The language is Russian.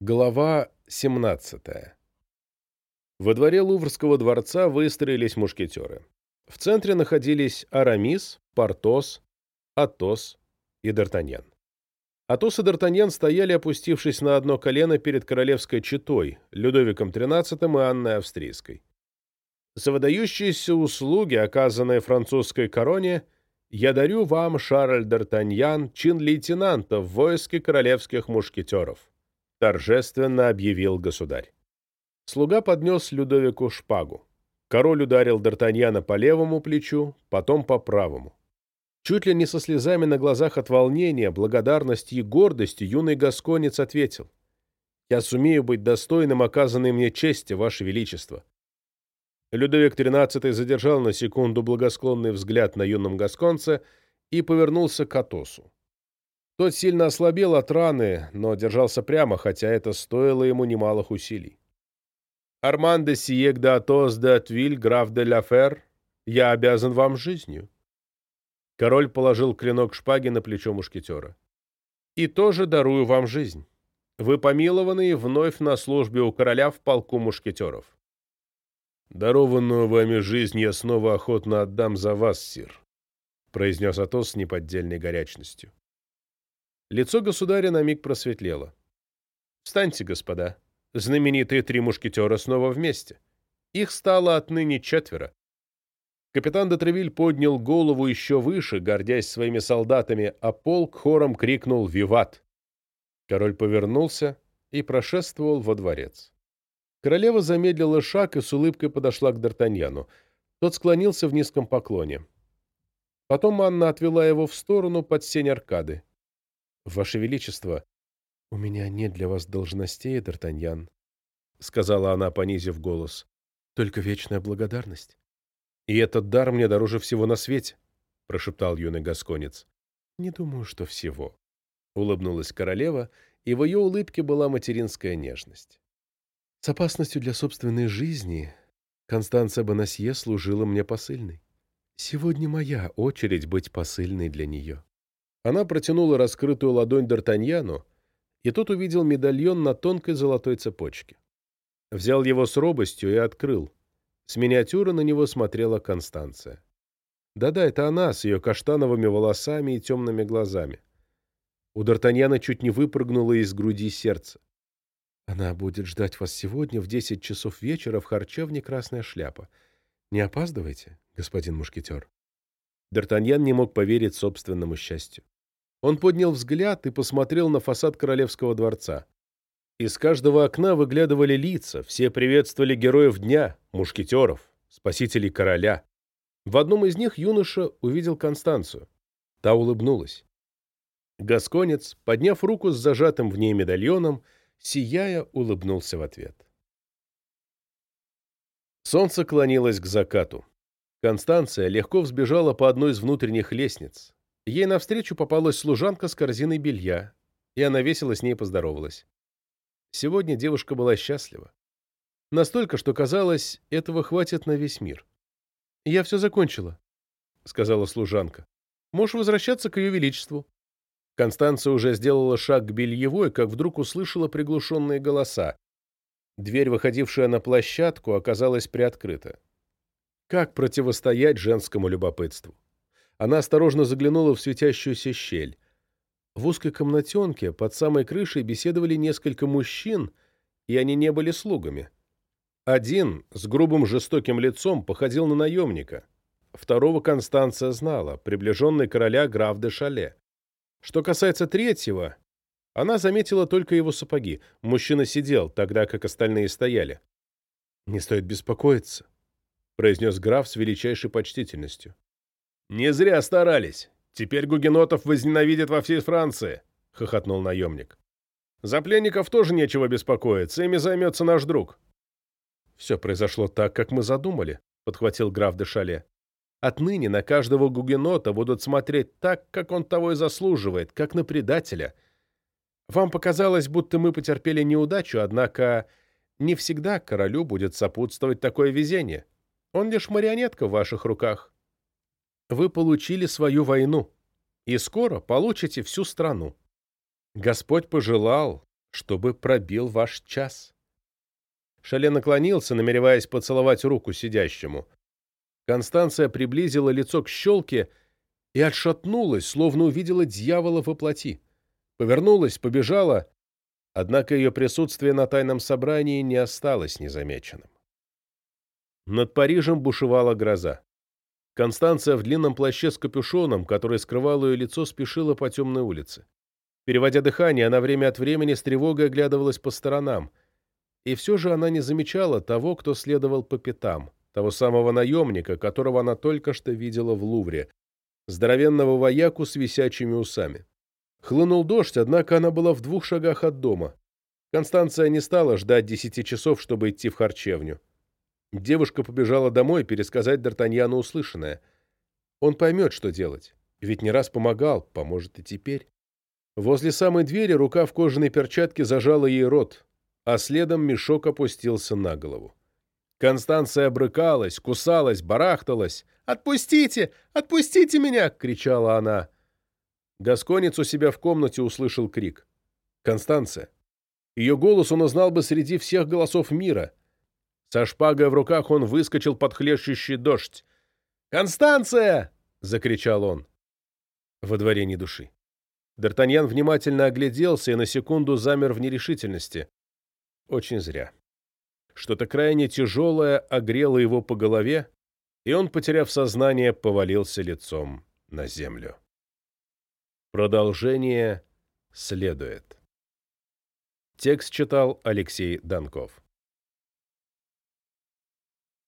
Глава 17 Во дворе Луврского дворца выстроились мушкетеры. В центре находились Арамис, Портос, Атос и Д'Артаньян. Атос и Д'Артаньян стояли, опустившись на одно колено перед королевской четой, Людовиком XIII и Анной Австрийской. За выдающиеся услуги, оказанные французской короне, я дарю вам, Шарль Д'Артаньян, чин лейтенанта в войске королевских мушкетеров. — торжественно объявил государь. Слуга поднес Людовику шпагу. Король ударил Д'Артаньяна по левому плечу, потом по правому. Чуть ли не со слезами на глазах от волнения, благодарности и гордости юный гасконец ответил. «Я сумею быть достойным оказанной мне чести, Ваше Величество». Людовик XIII задержал на секунду благосклонный взгляд на юном гасконце и повернулся к Атосу. Тот сильно ослабел от раны, но держался прямо, хотя это стоило ему немалых усилий. «Арман де Сиек де Атос де Атвиль, граф де Ляфер, я обязан вам жизнью». Король положил клинок шпаги на плечо мушкетера. «И тоже дарую вам жизнь. Вы помилованы вновь на службе у короля в полку мушкетеров». «Дарованную вами жизнь я снова охотно отдам за вас, сир», — произнес Атос с неподдельной горячностью. Лицо государя на миг просветлело. «Встаньте, господа. Знаменитые три мушкетера снова вместе. Их стало отныне четверо». Капитан Дотревиль поднял голову еще выше, гордясь своими солдатами, а полк хором крикнул «Виват!». Король повернулся и прошествовал во дворец. Королева замедлила шаг и с улыбкой подошла к Д'Артаньяну. Тот склонился в низком поклоне. Потом Анна отвела его в сторону под сень аркады. «Ваше Величество, у меня нет для вас должностей, Д'Артаньян», — сказала она, понизив голос. «Только вечная благодарность». «И этот дар мне дороже всего на свете», — прошептал юный гасконец. «Не думаю, что всего», — улыбнулась королева, и в ее улыбке была материнская нежность. «С опасностью для собственной жизни Констанция Бонасье служила мне посыльной. Сегодня моя очередь быть посыльной для нее». Она протянула раскрытую ладонь Д'Артаньяну, и тот увидел медальон на тонкой золотой цепочке. Взял его с робостью и открыл. С миниатюры на него смотрела Констанция. Да-да, это она с ее каштановыми волосами и темными глазами. У Д'Артаньяна чуть не выпрыгнуло из груди сердце. «Она будет ждать вас сегодня в десять часов вечера в харчевне «Красная шляпа». Не опаздывайте, господин мушкетер». Д'Артаньян не мог поверить собственному счастью. Он поднял взгляд и посмотрел на фасад королевского дворца. Из каждого окна выглядывали лица, все приветствовали героев дня, мушкетеров, спасителей короля. В одном из них юноша увидел Констанцию. Та улыбнулась. Гасконец, подняв руку с зажатым в ней медальоном, сияя, улыбнулся в ответ. Солнце клонилось к закату. Констанция легко взбежала по одной из внутренних лестниц. Ей навстречу попалась служанка с корзиной белья, и она весело с ней поздоровалась. Сегодня девушка была счастлива. Настолько, что казалось, этого хватит на весь мир. «Я все закончила», — сказала служанка. «Можешь возвращаться к ее величеству». Констанция уже сделала шаг к бельевой, как вдруг услышала приглушенные голоса. Дверь, выходившая на площадку, оказалась приоткрыта. Как противостоять женскому любопытству? Она осторожно заглянула в светящуюся щель. В узкой комнатенке под самой крышей беседовали несколько мужчин, и они не были слугами. Один с грубым жестоким лицом походил на наемника. Второго Констанция знала, приближенный короля граф де Шале. Что касается третьего, она заметила только его сапоги. Мужчина сидел, тогда как остальные стояли. «Не стоит беспокоиться», произнес граф с величайшей почтительностью. «Не зря старались. Теперь гугенотов возненавидят во всей Франции», — хохотнул наемник. «За пленников тоже нечего беспокоиться, ими займется наш друг». «Все произошло так, как мы задумали», — подхватил граф де Шале. «Отныне на каждого гугенота будут смотреть так, как он того и заслуживает, как на предателя. Вам показалось, будто мы потерпели неудачу, однако не всегда королю будет сопутствовать такое везение. Он лишь марионетка в ваших руках. Вы получили свою войну, и скоро получите всю страну. Господь пожелал, чтобы пробил ваш час». Шале наклонился, намереваясь поцеловать руку сидящему. Констанция приблизила лицо к щелке и отшатнулась, словно увидела дьявола во плоти. Повернулась, побежала, однако ее присутствие на тайном собрании не осталось незамеченным. Над Парижем бушевала гроза. Констанция в длинном плаще с капюшоном, который скрывал ее лицо, спешила по темной улице. Переводя дыхание, она время от времени с тревогой оглядывалась по сторонам. И все же она не замечала того, кто следовал по пятам, того самого наемника, которого она только что видела в Лувре, здоровенного вояку с висячими усами. Хлынул дождь, однако она была в двух шагах от дома. Констанция не стала ждать десяти часов, чтобы идти в харчевню. Девушка побежала домой пересказать Д'Артаньяну услышанное. Он поймет, что делать. Ведь не раз помогал, поможет и теперь. Возле самой двери рука в кожаной перчатке зажала ей рот, а следом мешок опустился на голову. Констанция брыкалась, кусалась, барахталась. «Отпустите! Отпустите меня!» — кричала она. Гасконец у себя в комнате услышал крик. «Констанция!» Ее голос он узнал бы среди всех голосов мира. Со шпагой в руках он выскочил под хлещущий дождь. «Констанция!» — закричал он. Во дворе ни души. Д'Артаньян внимательно огляделся и на секунду замер в нерешительности. Очень зря. Что-то крайне тяжелое огрело его по голове, и он, потеряв сознание, повалился лицом на землю. Продолжение следует. Текст читал Алексей Донков.